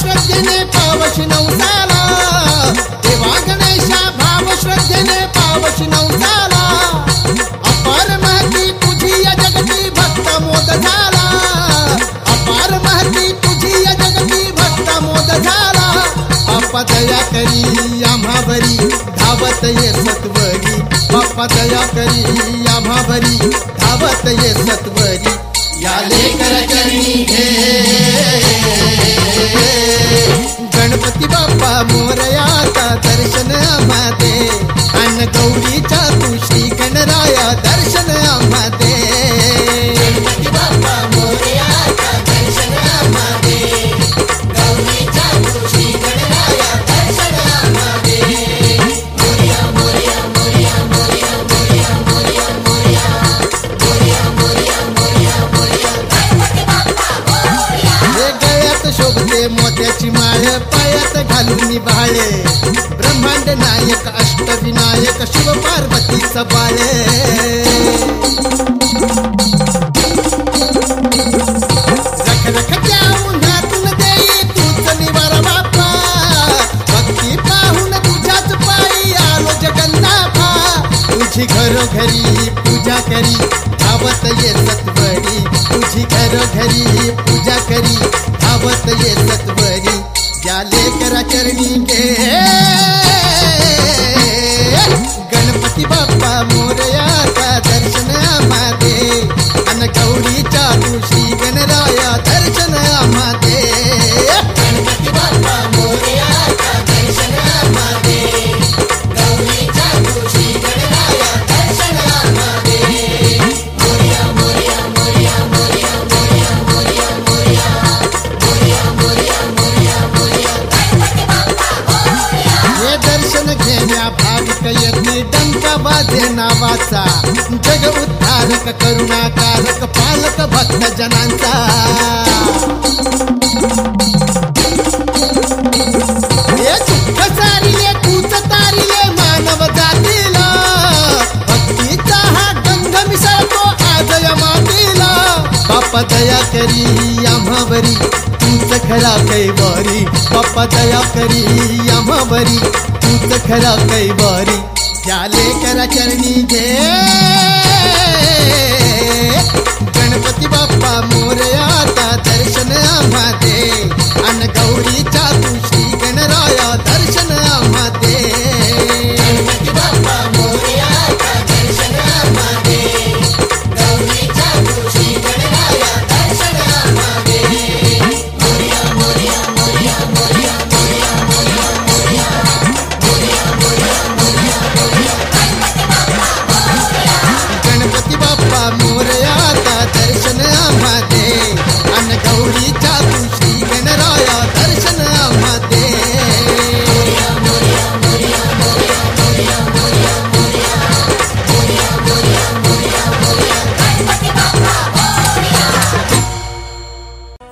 श्रद्धेने पावशी नवसाला देवा गणेशा, भाव श्रद्धेने पावशी अपार महती तुझी या जगती भक्त मोद झाला. अपार महती तुझी या जगती भक्त मोद झाला. बाप्पा दया करी आम्हावरी धावत ये सत्वरी. बाप्पा दया करी आम्हावरी धावत ये सत्वरी. या लेकर चरणी घे. गण गौरीच्या तुशी गणराया दर्शन आम्हा दे। मोत्याची माळ पायात घालून निभाळे। ब्रह्मांड नायक अष्ट विनायक शिव पार्वती बाळे रख रख घरोघरी पूजा करी, धावत ये सत्वरी। तुझी घरोघरी पूजा करी, धावत ये सत्वरी। ज्या लेकरा चरणी गे दर्शन घेण्या भाविक यज्ञ डंका नावाचा जग उद्धारक, करुणाकारक, पालक, भक्त जनांचा तूच तारिले मानव जातीला। भक्तीचा हा गंध मिसळतो आज मातीला। बाप्पा दया करी। भवरी तू सखरा कई बारी। पापा दया करी या भवरी तू सखरा कई बारी। क्या लेकर चरणी जे